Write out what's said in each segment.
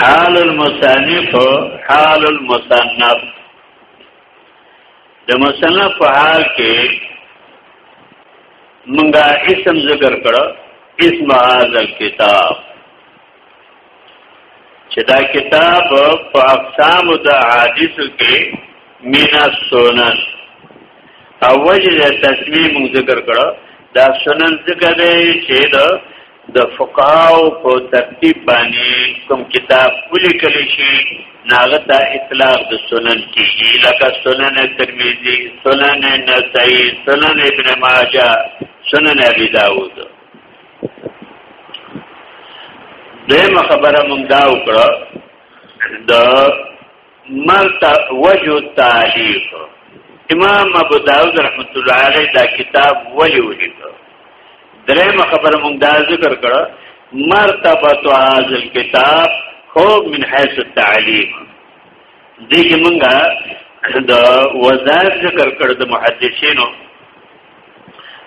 حال المصنف حال المصنف د مصنف په حال کې منګه اسم ذکر کړو اسم هاذ الكتاب چې دا کتاب په اقسام د حدیث کې مینا سونن او وجه تسلیم ذکر کړو دا سنن ذکر دی چې د د فقهاو په ترتیب باندې کوم کتاب ولیکل شي ناغه ته اطلاق د سنن کیږي لکه سنن ترمذی سنن نسائی سنن ابن ماجه سنن ابي داود دغه خبره مونږ دا وکړه د ملتا وجو تعلیق امام ابو داود رحمت الله علیه دا کتاب ولی ولیکو درېم خبر مونږ دا ذکر کړه مرتبه هذا الكتاب هو من حيث التعليم دغه مونږه د وزاد ذکر کړ د محدثینو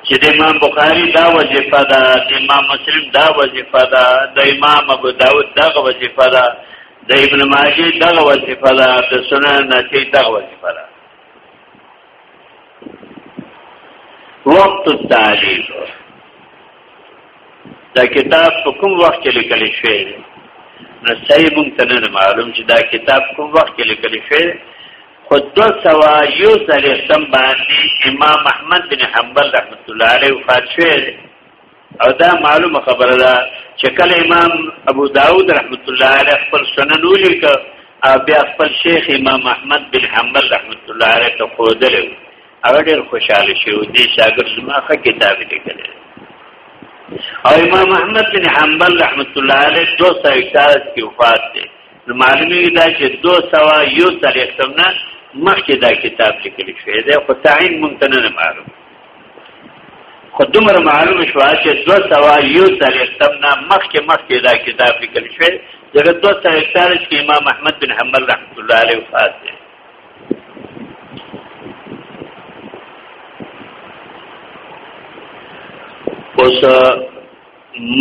چې د امام بخاری دا وظیفه ده د امام مسلم دا وظیفه ده د امام ابو داود دا وظیفه ده د ابن ماجه دا وظیفه ده د سنن نتی دا وظیفه ده وقت التعلیم دا کتاب په کوم وخت کې لیکل شوی دی نو صحیح مونږ ته نه معلوم چې دا کتاب کوم وخت کې لیکل شوی خو دو سوا یو سلیختم باندې امام احمد بن حنبل رحمت الله علیه وفات شوی او دا معلومه خبره ده چې کله امام ابو داود رحمت الله علیه خپل سنن ولیک او بیا خپل شیخ امام احمد بن حنبل رحمت الله علیه ته خودل او ډیر خوشاله شو دي شاګرد زما ښه کتاب لیکل او امام احمد بن حنبل رحمت الله علیه 241 کې وفات دی نو معلومی دا چې 200 یو تلیختم نه مخکې دا کتاب لیکل شوی دی خو تعین مونږ ته نه معلوم خو دومره معلوم شو چې 200 یو تلیختم نه مخکې مخکې دا کتاب لیکل شوی دغه 241 کې امام احمد بن حنبل رحمت الله علیه وفات دی اوس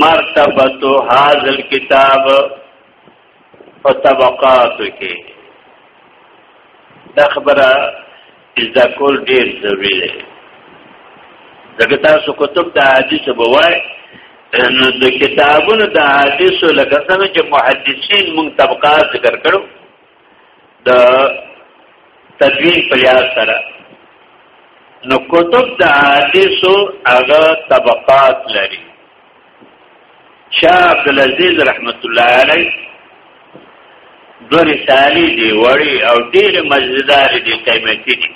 مرتبه هاذ الكتاب په طبقاتو کې دا خبره اذا کول ډیر ضروری دی دغه تاسو کتب د حدیث بوای نو د کتابونو د حدیث لکه څنګه چې محدثین مونږ طبقات ذکر کړو د تدوین په یاد سره نو کتب د حدیثو هغه طبقات لري شاه عبد العزيز رحمت الله عليه دو رسالې دی وړي او ډېر مزیدار دي قیمتي دي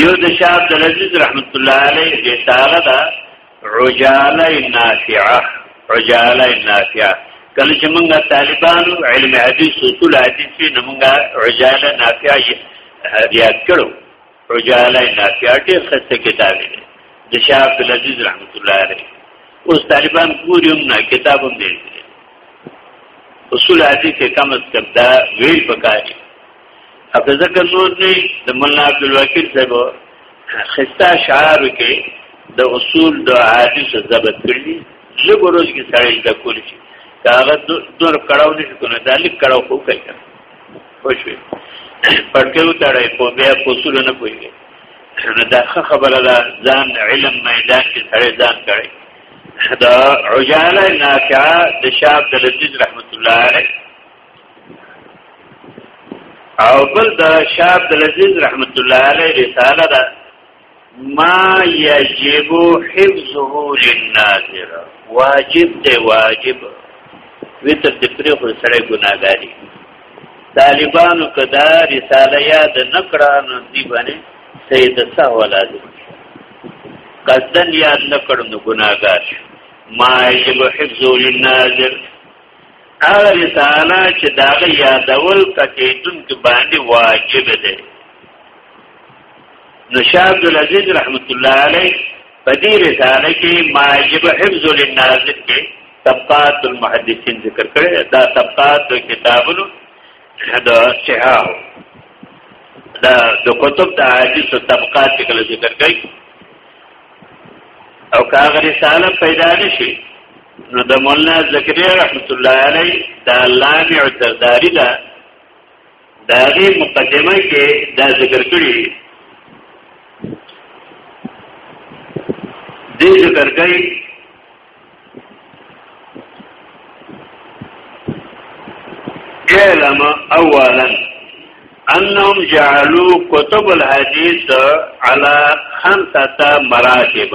یو د شاه عبد العزيز رحمت الله عليه رساله ده عجاله نافعه عجاله نافعه کله چې موږ طالبانو علم حدیث اصول حدیث نه موږ عجاله نافعه یاد کړو عجاله نافع ډېر خسته کتاب دی د شاه عبد العزيز رحمت الله عليه اوس طالبان ګوري هم نه کتاب هم دی اصول حدیث کې کم از کم دا ویل پکاري اپ ځکه نور نه د مولانا عبد الوکیل صاحب خسته شعار کې د اصول د حدیث ضبط کړی لږ ورځ کې سړی د کول شي کاغذ دور کړهو نه کنه دا لیک کړهو خو کوي خوشوي پټکې وتاړې په بیا اصول نه پوهیږي نو دا خبره ده ځان علم میدان کې سره ځان کړي دا عجاله نافعه د شاب د لذیذ رحمت الله علیه او بل د شاب د لذیذ رحمت الله علیه رساله ده ما یجب حفظه للناظر واجب دی واجب وتر د پرې خو سره ګناګاری طالبانو کدا رساله یاد نکړه نو دی باندې سید سهول لازم قصدن یاد نکړ نو ګناګار ما یجب حفظه للناظر هغه رساله چې داغه یادول کته دن کې باندې واجب دی نو شاه عبد العزيز رحمت الله عليه په دې رساله کې ما يجب حفظ للناس کې طبقات المحدثين ذکر کړي دا طبقات د کتابونو دا صحاح دا د کتب د حدیث طبقات کې کله ذکر کړي او کاغه رساله پیدا نشي نو د مولانا زکریا رحمت الله علیه دا لامع الدرداری دا دا غي مقدمه کې دا ذکر کړی دی دې ذکر کړي اعلم اولا انهم جعلوا كتب الحديث على خمسه مراتب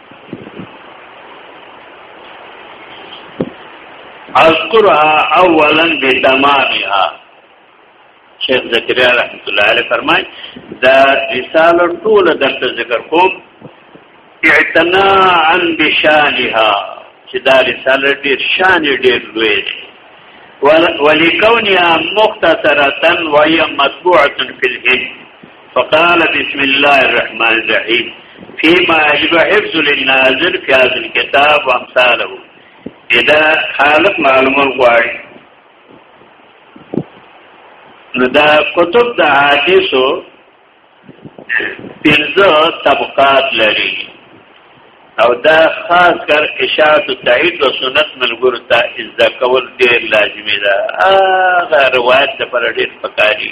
اذکرها اولا بتمامها شیخ زکریا رحمت الله علیه فرمای دا رساله ټول درته ذکر کوم اعتناء بشانها چې دا رساله ډیر شان ډیر لوی دی ولکونها مختصره وهي مطبوعه في الهند فقال بسم الله الرحمن الرحيم فيما يجب حفظ للناظر في هذا الكتاب وامثاله اذا خالق معلومه غواړي نو دا کتب د حدیثو پنځه طبقات لري او دا خاص کر اشاعت التعید و سنت ملګرو ته ازدا کول ډیر لازمي ده هغه روایت لپاره ډیر پکاري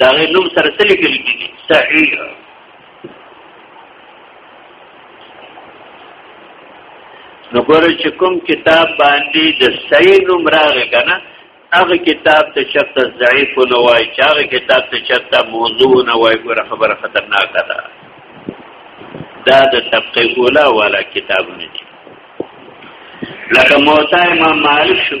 دا غي نوم سره څه لیکل کیږي صحیح نو ګوره چې کوم کتاب باندې د صحیح نوم راغی کنه هغه کتاب ته شرط ضعیف نه وای چې هغه کتاب ته شرط موضوع نه وای ګوره خبره خطرناکه ده دا د طبقه اوله والا کتابونه دي لکه موتا امام مالک شو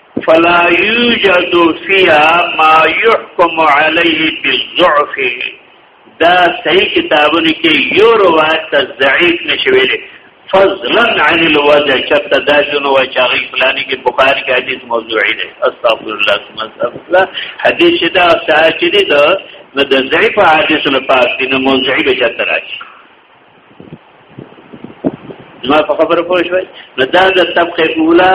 فلا يوجد فيها ما يحكم عليه بالضعف دا صحیح کتابونه کې یو روایت ته ضعیف نشویل فضلا عن الوضع چرته دا جنو وای چې هغه فلانی کې بخاری کې حدیث موضوعی دی استغفر الله ثم استغفر الله حدیث دا صحیح دی دا د ضعیف حدیث نه پاک دی نه موضوعی به چرته راشي ما په خبره پوه شوي نو دا د طبقه اولا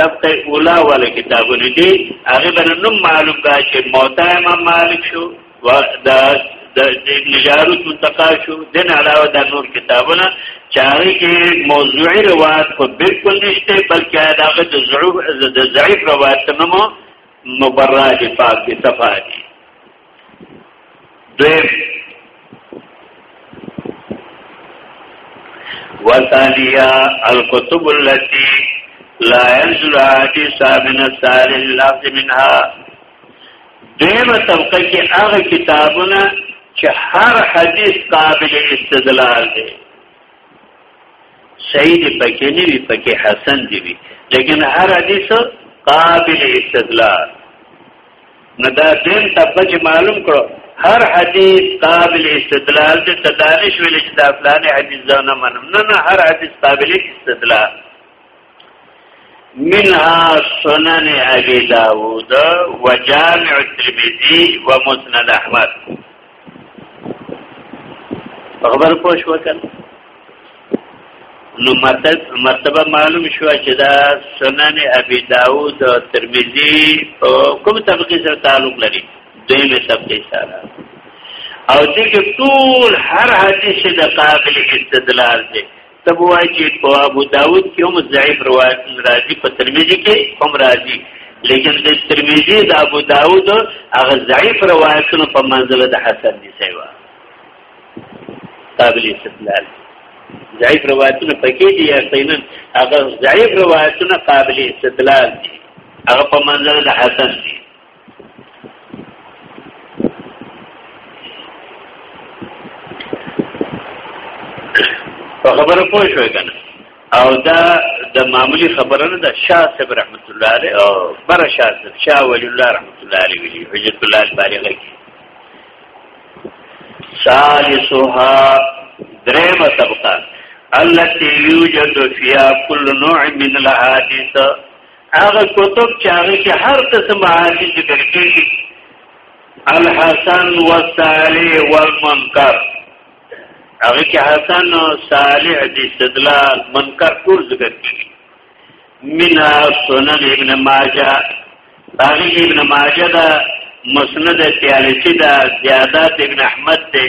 طبقه اولا ولا کتابونه دي هغه بل نو معلوم دا چې موتا امام مالک شو و دا د ابن جارود منتقا شو دن علاوه دا نور کتابونه چاره کې موضوعي روایت خو بالکل نشته بلکې هغه د ضعیف د ضعیف روایت نمو مبرد پاک صفه دي دویم وثانیا الكتب التي لا ينزل حديث من السال اللفظ منها دیمه طبقه کې هغه کتابونه چې هر حدیث قابل استدلال دی صحیح دی پکې نه وي پکې حسن دی وي لیکن هر حدیث قابل استدلال نو دا دیم تبه چې معلوم کړو هر حدیث قابل استدلال دی ته دانش ویل چې دا فلانه حدیث دا نه منم نه نه هر حدیث قابل استدلال منها سنن ابي داود وجامع الترمذي ومسند احمد خبر پوه شو کنه نو مرتبه معلوم شو چې دا سنن ابي داود او ترمذي او کوم طبقه سره تعلق لري دویمه طبقه سره او چې ټول هر حدیث د قابل استدلال دی تب وای چې په ابو داود کې هم ضعیف روایت راځي په ترمذی کې هم راځي لیکن د ترمذی د ابو داود هغه ضعیف روایتونه په منزله د حسن دي سیوا قابل استدلال ضعیف روایتونه پکې دي یقینا هغه ضعیف روایتونه قابل استدلال دي هغه په منزله د حسن دي په خبره پوه شوې کنه او دا د معمولی خبره نه ده شاه صاحب رحمت الله علیه او بر شاه صاحب شاه ولی الله رحمت الله علیه ویلی حجت الله البالغه کی ثالثها درېمه طبقه التي يوجد فيها كل نوع من الحادثه هغه کتب چې هغه کې هر قسم حاجی ذکر کېږي الحسن والصالح والمنکر هغه کې حسن او صالح د استدلال منکر ټول ذکر کېږي منا سنن ابن ماجه هغه ابن ماجه دا مسند تیالسی دا زیادات ابن احمد دی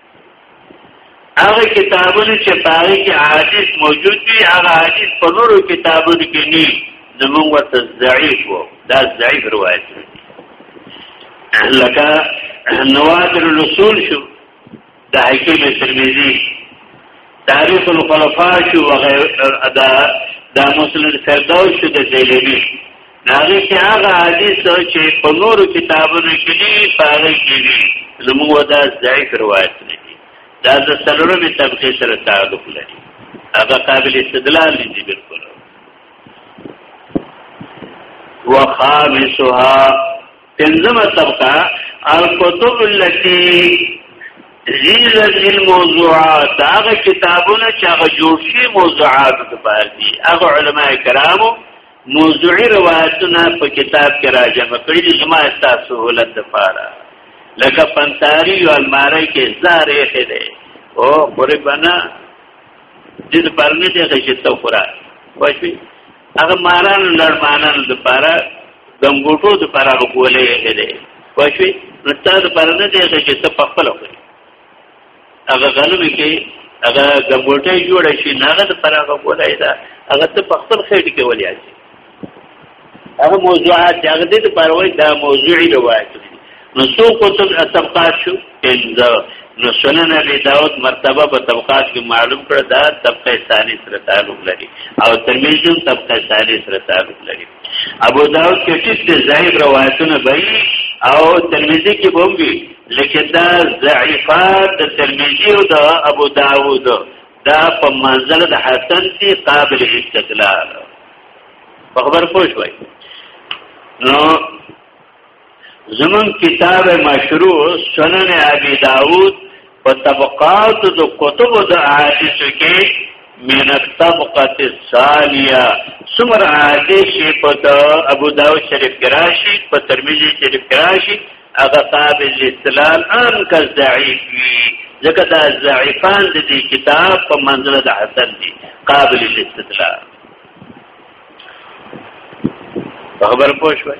هغه کتابونه چې پاره کې حدیث موجود دي هغه حدیث په نورو کتابونو کې نه زموږ ورته ضعیف وو دا ضعیف روایت دی لکه نوادر الرسول شو د حکیم ترمذی تاریخ الخلفاء شو وغیر دا دا مسلم سرداو شو د دیلمی هغه کې هغه حدیث چې په نورو کتابونو کې دی په هغه کې دی زموږ دا ضعیف روایت نه دي دا د څلورمې طبقه سره تعلق لري هغه قابل استدلال نه دي بالکل وخامسها پنځمه طبقه الکتب التي زیل زیل موضوعات هغه کتابونه چې هغه جوړ شي موضوعات په دي هغه علما کرامو موضوعي روایتونه په کتاب کې راجم کړی دي زما تاسو ولد د پاره لکه پنتاری او الماری کې زار یې خېده او پورې بنا دې پر نه دې چې تو خورا واښي هغه ماران لړمانان د پاره دنګوټو د پاره غولې خېده واښي نو تاسو پر نه دې چې ته په خپل خوري هغه غنمو کې هغه ګمبوټي جوړ شي نه هغه د پراغه کولای دا هغه ته په خپل خېټ کې ولیا شي هغه موضوعات چې هغه دې د پروي دا موضوعي روایت نو څو کتب طبقات شو انځه نو سنن ابي داود مرتبه په طبقات کې معلوم کړ دا طبقه ثاني سره تعلق لري او ترمذی طبقه ثاني سره تعلق لري ابو داود کې ټیټ دی ضعیف روایتونه به او ترمذی کې به وي لکه دا ضعیفات د ترمذی او د ابو داود دا په منزل د حسن دی قابل استدلال په خبر پوه شوي نو زمون کتاب مشروع سنن ابي داود په طبقات د کتب د احادیث کې من الطبقه الثانيه سمر احادیث په ابو داود شریف کې راشي په ترمذی شریف کې راشي هغه قابل استلال ان کا ضعیف وی ځکه دا ضعیفان د دې کتاب په منزله د حسن دي قابل الاستدلال خبر پوه شوئ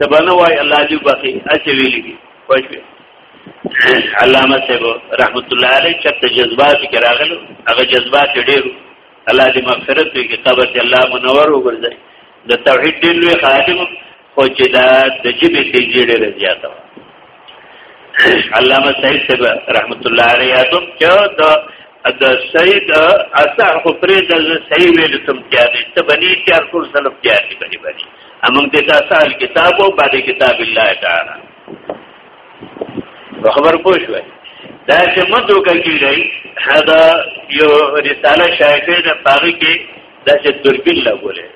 تبنه وای الله دې باقي اچي ویلي دي پښوی علامه صاحب رحمت الله علیه چرته جذبات کې راغلو هغه جذبات ډېر الله دې مغفرت وکړي قبر دې الله منور وګرځي د توحید دې لوی خادم خو چې دا د جبې تیجې ډېر زیاته علامه سید صاحب رحمت الله علیه یادوم چې دا د سید اثر خو پرې د صحیح ویل تم تیارې ته بنی تیار ټول سلف تیارې بنی بنی امنګ دې دا سال کتاب او باندې کتاب الله تعالی خبر پوه شوئ دا چې مدو کوي دی دا یو رساله شایفه د پاره کې دا چې تربیل لګولې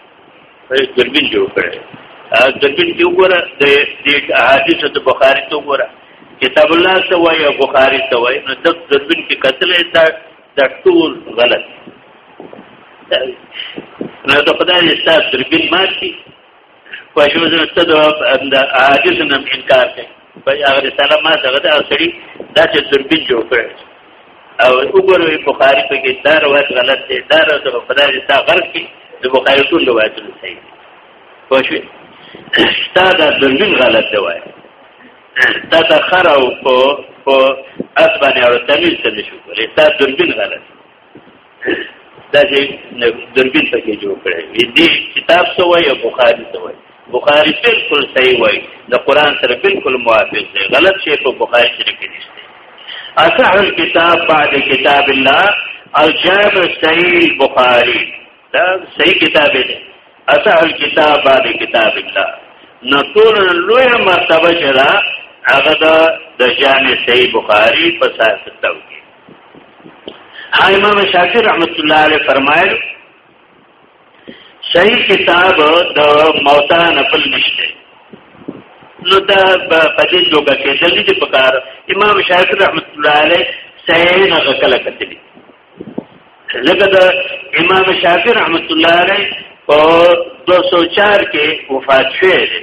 دربین جوړ کړي دربین دی وګوره د دې حدیث ته بخاری ته وګوره کتاب الله ته وای او بخاری ته وای نو د دربین کې قتل دا د ټول غلط نو ته خدای دې ستاسو دربین ماتي په شوزه ته د حدیث نم انکار کوي په هغه رساله ما دغه د اصلي دا چې تربین جوړ کړ او وګورئ بخاری په کې دا روایت غلط دی دا روایت په خدای دې تا غلط کی د بخاری ټول روایتونه صحیح پوه شئ ستا دا تربین غلط دی وای تا ته خره او په په اسبانه او تمیز ته نشو کولای ستا تربین غلط دا چې دربین پکې جوړ کړي دې کتاب څه وایي بخاری څه وایي بخاری بالکل صحیح وایي د قران سره بالکل موافق دی غلط شی په بخاری کې نشته اصح الكتاب بعد کتاب الله الجامع صحیح البخاری دا صحیح کتاب دی اصح الكتاب بعد کتاب الله نو ټول لوی مرتبه چې دا هغه د جامع صحیح بخاری په ساتلو ها امام شافعی رحمت الله علیه فرمایل صحیح کتاب د موتا نفل نشته نو دا په دې جوګه کې جلدی دې پکار امام شافعی رحمت الله علیه صحیح نه غکل کتلی لکه دا امام شافعی رحمت الله علیه په 204 کې وفات شوی دی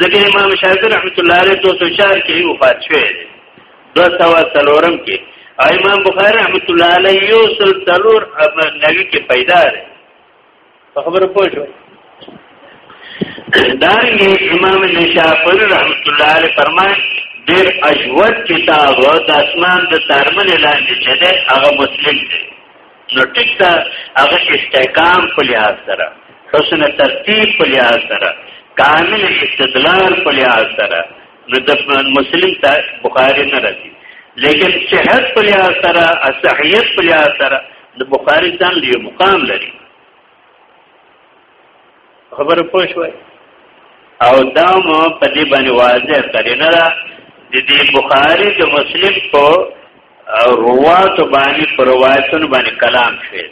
ځکه امام شافعي رحمت الله علیه 204 کې وفات شوی دی 203 کې امام بخاری رحمت الله علیه یو سل تلور نوی کې پیدا دی خبره پوه شو دارنګه امام نشافر رحمت الله علیه فرمایي ډیر اجود کتاب د اسمان د ترمن لاندې چې ده هغه مسلم دی نو ټیک دا هغه استحکام په لحاظ سره حسن ترتیب په لحاظ سره کامل استدلال په لحاظ سره نو د مسلم ته بخاری نه راځي لیکن صحت په لحاظ سره صحیحیت په لحاظ سره د بخاری ځان له مقام لري خبر پوه شوي او دا مو په دې باندې واضح کړی نه ده د دې بخاری د مسلم په روات باندې پر روایتونو باندې کلام شوی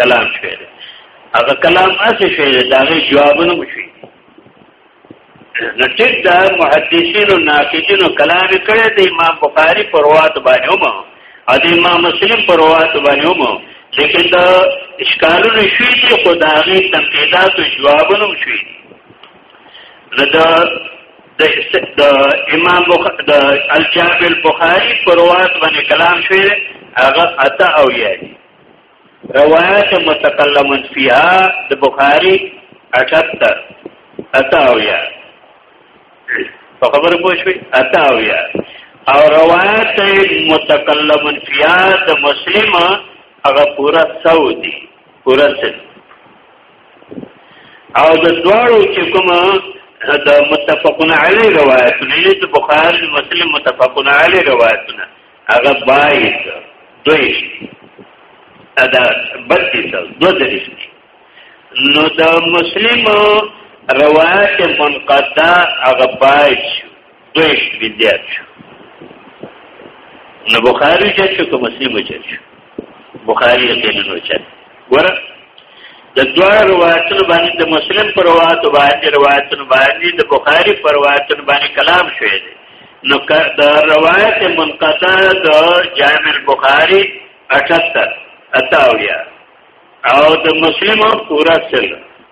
کلام شوی هغه کلام اسې شوی دا غي جوابونه مشوي نو ټیک دا محدثین او ناقدین او کلام کړي د امام بخاری پر روایت باندې هم او د امام مسلم پر روایت باندې هم لیکن دا اشکالونه شوي دي خو دا غي تنقیدات او جوابونه شوي نو دا د امام بخاری د الجامع البخاری پر روایت باندې کلام شوی هغه اتا او یې روایت متکلم فیها د بخاری 78 اتاویا په خبر پوه شوي اتاویا او روایت متکلم فیها د مسلم هغه پورا سعودي پورا سد او د دواړو چې کومه د متفقون علی روایت نه د بخاری مسلم متفقون علی روایتونه هغه باید دوی ادا بلکې څه دوه درې نو د مسلم روایت منقطع هغه باید دوی شوی دی نو بخاری چې کوم مسلم چې بخاری کې نه وچت ګوره د دوه روایتونو باندې د مسلم پر روایتو باندې روایتونو باندې د بخاری پر روایتونو باندې کلام شوی دی نو د روایت منقطع د جامع البخاری 78 اتاویا او د مسلم پورا سره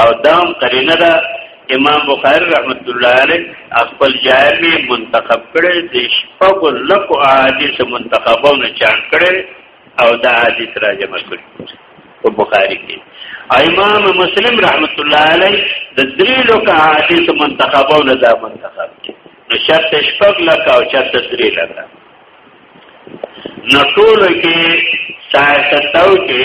او دام قرینه ده امام بخاری رحمت الله علیه خپل جامع منتخب کړي د شپږ لکو احادیث منتخبونه چان کړي او دا حدیث را جمع کړي په بخاری کې امام مسلم رحمت الله علیه د درې لکو احادیث منتخبونه دا منتخب کړي نو شرط شپږ لکه او شرط درې لکه نو ټول کې سایه ستاو کې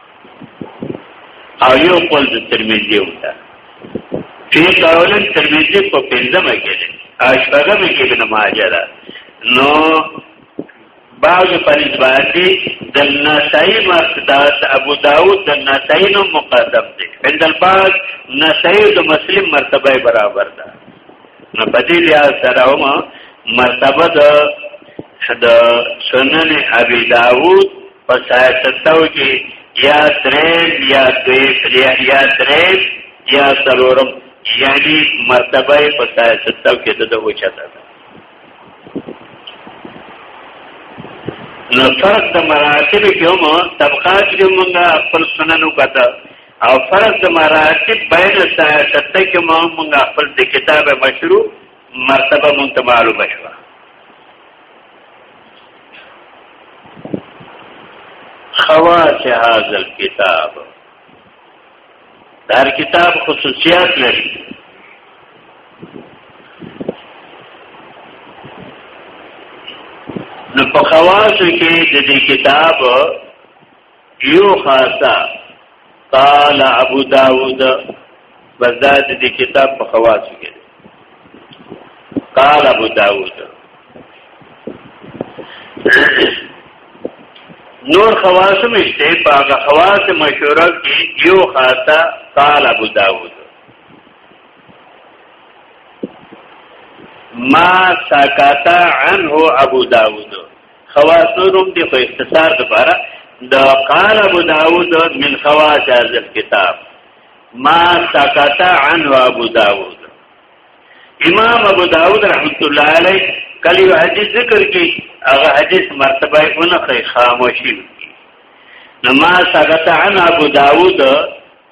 او یو قول د ترمذی او ده فی قول ترمذی په پنځمه کې ده اشبغه کې ابن ماجه ده نو بعض پنځ باندې د نسائی مقدار ابو داود د نسائی نو مقدم دی عند البعض نسائی د مسلم مرتبه برابر ده نو په دې لیا سره مرتبه د سنن ابي داود په سایستو کې یا دریم یا دویم یا دریم یا سلورم یعنی مرتبه په سایستو کې د دوه چاته نو فرق د مراتب کې هم طبقات کې موږ خپل سنن وکړه او فرق د مراتب بین سایستو کې موږ خپل د کتاب مشروع مرتبه مونږ معلومه شوه خواص هذا الكتاب دار کتاب خصوصیات لري نو په خواصو کې د دې کتاب یو خاصه قال ابو داود بزاد دې کتاب په خواص کې قال ابو داود نور خواص مشته په هغه خواص مشوره کې یو خاصه قال ابو داود ما ساکاتا عنه ابو داود خواص نوم دی خو اختصار لپاره د قال ابو داود من خواص هذا الكتاب ما سکت عن ابو داود امام ابو داود رحمت الله علیه کلی حدیث ذکر کی هغه حدیث مرتبه اونخه خاموشی نو ما سکت عن ابو داود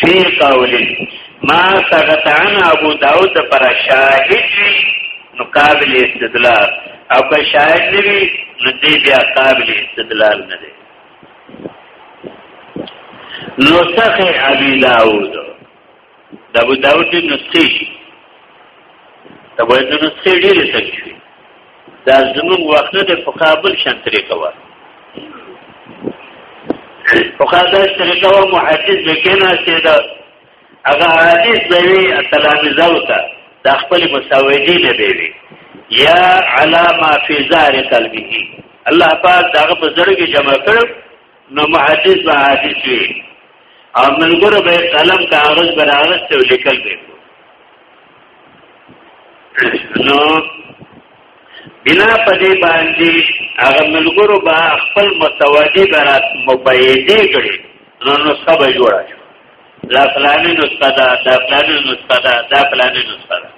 فی قول ما ثبت عن ابو داود پر شاهد وی نو قابل استدلال او که شاهد نه وی نو دی بیا قابل استدلال نه دی نو صحیح ابي داود د ابو داود د نسخې شي د ابو داود نسخې ډېرې سخت شوې دا زموږ وخت نه د فقابل شان طریقه وه فقابل طریقه وه محدث به کېناستې ده هغه حدیث به وي تلامذه وته د خپل مساویدي نه به وي یا علا ما فی ذلک قلبه الله پاک داغه په زړه کې جمع کړو نو محدث به حدیث وی او ملګرو به قلم کاغذ براغست او لیکل به نو بنا پدې باندې هغه ملګرو به خپل متوجه برات مبیدې کړي نو نو سبا جوړه لا فلانه نسخه ده دا فلانه نسخه ده دا فلانه نسخه ده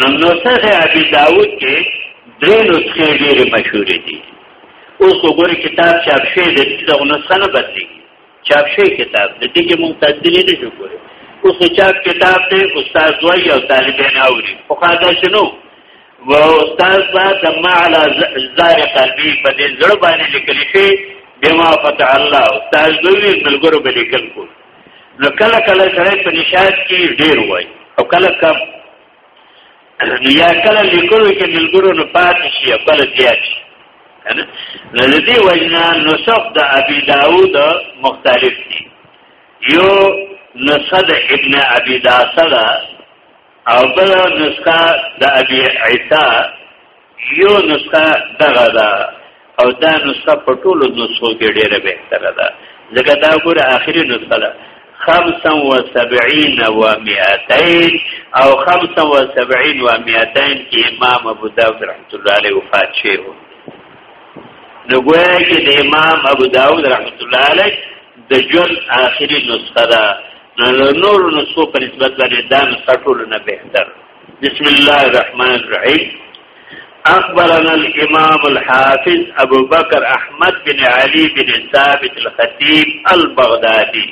نو نسخه ابي داود کې درې نسخې ډېرې مشهورې دي اوس وګورئ کتاب چاپ شوی دی چې دغه نسخه نه بدلېږي چاپ شوی کتاب د دې کې مونږ تبدیلې نه شو کولی اوس د چاپ کتاب دی استاد وایي او طالبان اوري خو خاطر شنو و استاد با د معلا زار قلبي په دې زړه باندې لیکل شي بما فتح الله استاد دوی ملګرو به لیکل کوي نو کله کله سره په نشاد کې ډیر وای او کله کم نو یا کله لیکلو کې ملګرو نه پاتې شي او کله زیات شي نو د دې وجنا نسخ د ابي داوود مختلف دي یو نسخ د ابن ابي داسه ده او بل نسخه د ابي عيسى یو نسخه دغه ده او دا نسخه په ټولو نسخو کې ډیره بهتره ده ځکه دا ګوره آخري نسخه ده 75 و 200 او 75 و 200 کې امام ابو داود رحمت الله علیه وفات شوی و نو ګویا کې د امام ابو داود رحمت الله علیه د ژوند آخري نسخه ده نو نور نو سو په نسبت باندې دا نسټول نه بهتر بسم الله الرحمن الرحیم اخبرنا الامام الحافظ ابو بکر احمد بن علی بن ثابت الخطیب البغدادی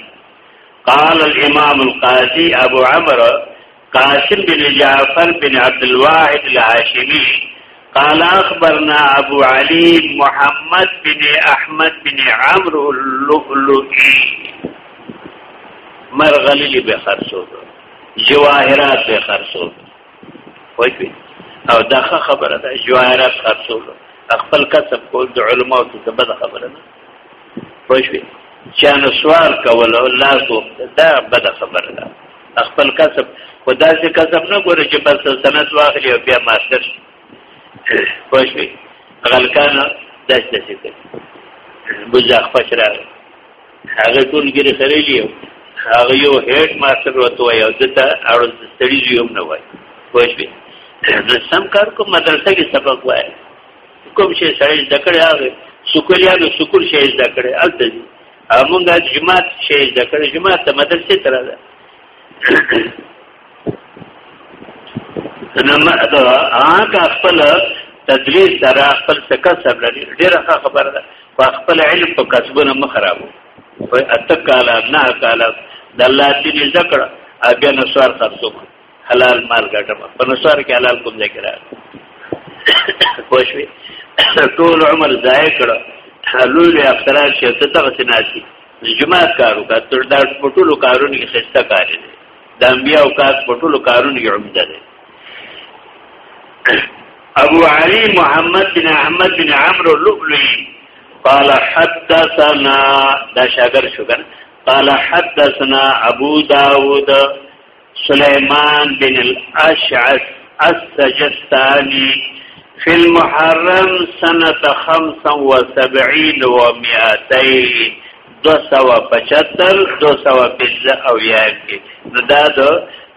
قال الامام القاضی ابو عمرو قاسم بن جعفر بن عبد الواحد الهاشمي قال اخبرنا ابو علي محمد بن احمد بن عمرو اللؤلؤي مرغلي به خرڅو جواهرات به خرڅو وایي او دا خبره ده جواهرات خرڅو خپل کسب کول د علماو څخه بده خبره ده پښوی چانه سوال کول او لاس دا بد خبره ده خپل کسب خدا سي کسب نه ګوره چې بس سند واخلي او بیا ماستر شي پښوی غلکان داس داس کوي بوزاخ پښرا هغه ټول ګری خريلي هغه یو هډ ماستر وته وي او دته اړ ستړي یوم نه وای پښوی زه سم کار کوم مدرسې کې سبق وای کوم شي شایز دکړې هغه شکریا نو شکر شایز دکړې الته دي همونګه جماعت شایز دکړې جماعت ته مدرسې تر ده نو هغه خپل تدریس سره خپل څه سره لري ډیره خبره ده په خپل علم په کسبونه مخرابو په اتکاله نه کاله د الله دې ذکر ابیا نسوار خرڅو حلال مال ګټم په نصار کې حلال کوم ځای کې راغلی خوشوي ټول عمر ضایع کړ حلول اختراج شي ته تغه سناسي جماعت کارو کا تر دا ټولو کارونه کې خسته کار دي د انبیا او کار ټولو کارونه کې عمده دي ابو علي محمد بن احمد بن عمرو لؤلؤي قال حدثنا دا شاګر شو کنه قال حدثنا ابو داود سليمان بن الاشعث السجستاني في المحرم سنة 75 و 200 275 215 او یاد کې نو دا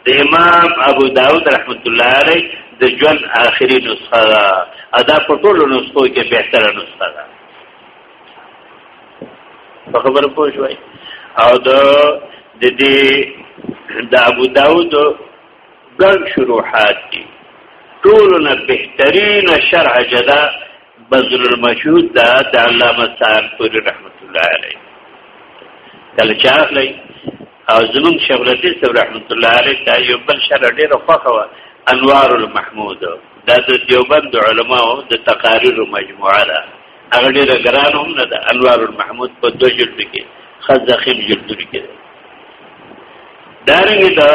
د امام ابو داود رحمت الله علیه د جون آخري نسخه ده ادا په ټولو نسخو کې بهتره نسخه ده په خبر پوه شوي او د د دې د ابو داود ګڼ شروحات دي ټولونه بهترین شرح جدا بذل المشهود دا د علامه صاحب پوری رحمت الله علیه کله چې اخلي او زمون شغلتی صاحب رحمت الله علیه دا یو بل شرح ډیره خوخه و انوار المحمود دا د دیوبند علماو د تقاریر مجموعه ده هغه ډېر ګران هم نه ده انوار المحمود په دو جلد کې خزخیم جلد کې ده دارنګه دا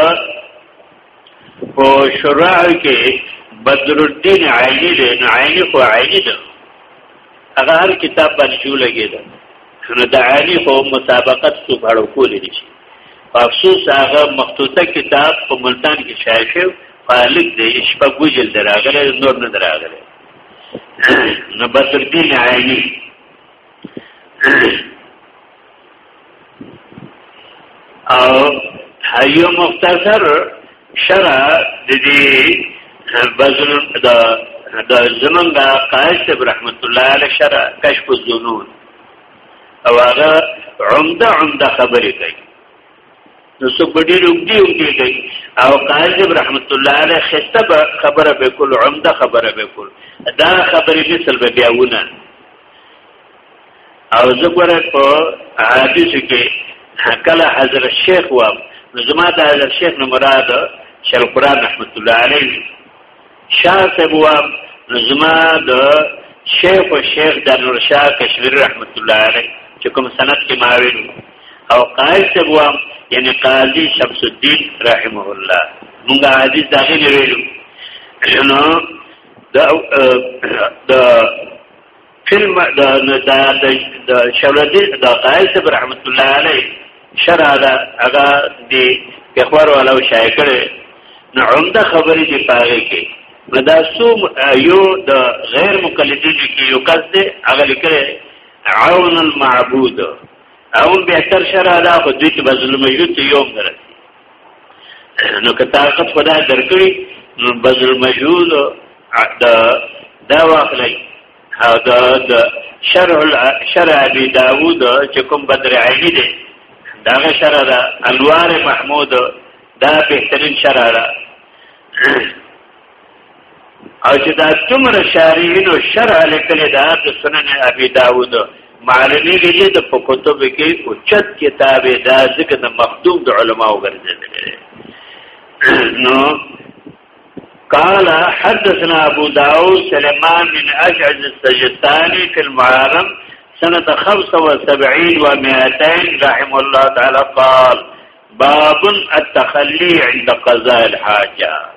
په شرع کې بدر الدین عینی دی نو عینی خو عینی ده هغه هر کتاب باندې شو لګی ده نو د عینی خو مسابقت څو غړو کولې دي افسوس هغه مخطوطه کتاب په ملتان کې شایع شو خالق دې شپږ جلد راغله نور نه راغله نو بدر الدین عینی او هیو مختصر شرع د دې بزن د د زمنګ قائد رحمت الله علیه شرع کشف الظنون او هغه عمده عمده خبرې کوي نو څو ګډیر هم دی هم دی کوي او قاضي رحمت الله علیه خطبه خبره به کول عمده خبره به کول دا خبرې مثل به بیاونه او زګوره په حدیث کې کله حضرت شیخ و نو زما د حضرت شیخ نه مراد شیخ قران رحمت الله علیه شاه صاحب وام زما د شیخ او شیخ د نور شاه کشمیری رحمت الله علیه چې کوم سند کې ما ویل او قائل صاحب وام یعنی قاضی شمس الدین رحمه الله موږ حدیث داغه ویلو نو د د فلم د د د شولدي د قایل صاحب رحمت الله علی شرع دا هغه دی اخبار والا شایع کړي نو عمده خبرې دی پاره کې نو دا سو یو د غیر مقلدین کې یو کس دی هغه لیکره عون المعبود او بهتر شرع دا خو دې چې بزل مجود یوم درس نو که طاقت خدا درکړي نو بذل مجهول دا دا واخلي دا د شرع شرع ابي داوود چې کوم بدر عیني دی دا شرع دا انوار محمود دا بهترین شرع ده او چې دا څومره شارحین او شرح لیکلې ده د سنن ابي داوود معلومی کې د په کتب کې او چت کتاب دا ذکر د مخدوم د علماو ګرځېدل نو قال حدثنا ابو داود سليمان بن اشعث السجستاني في المعارم سنه 75 و200 رحم الله تعالى قال باب التخلي عند قضاء الحاجه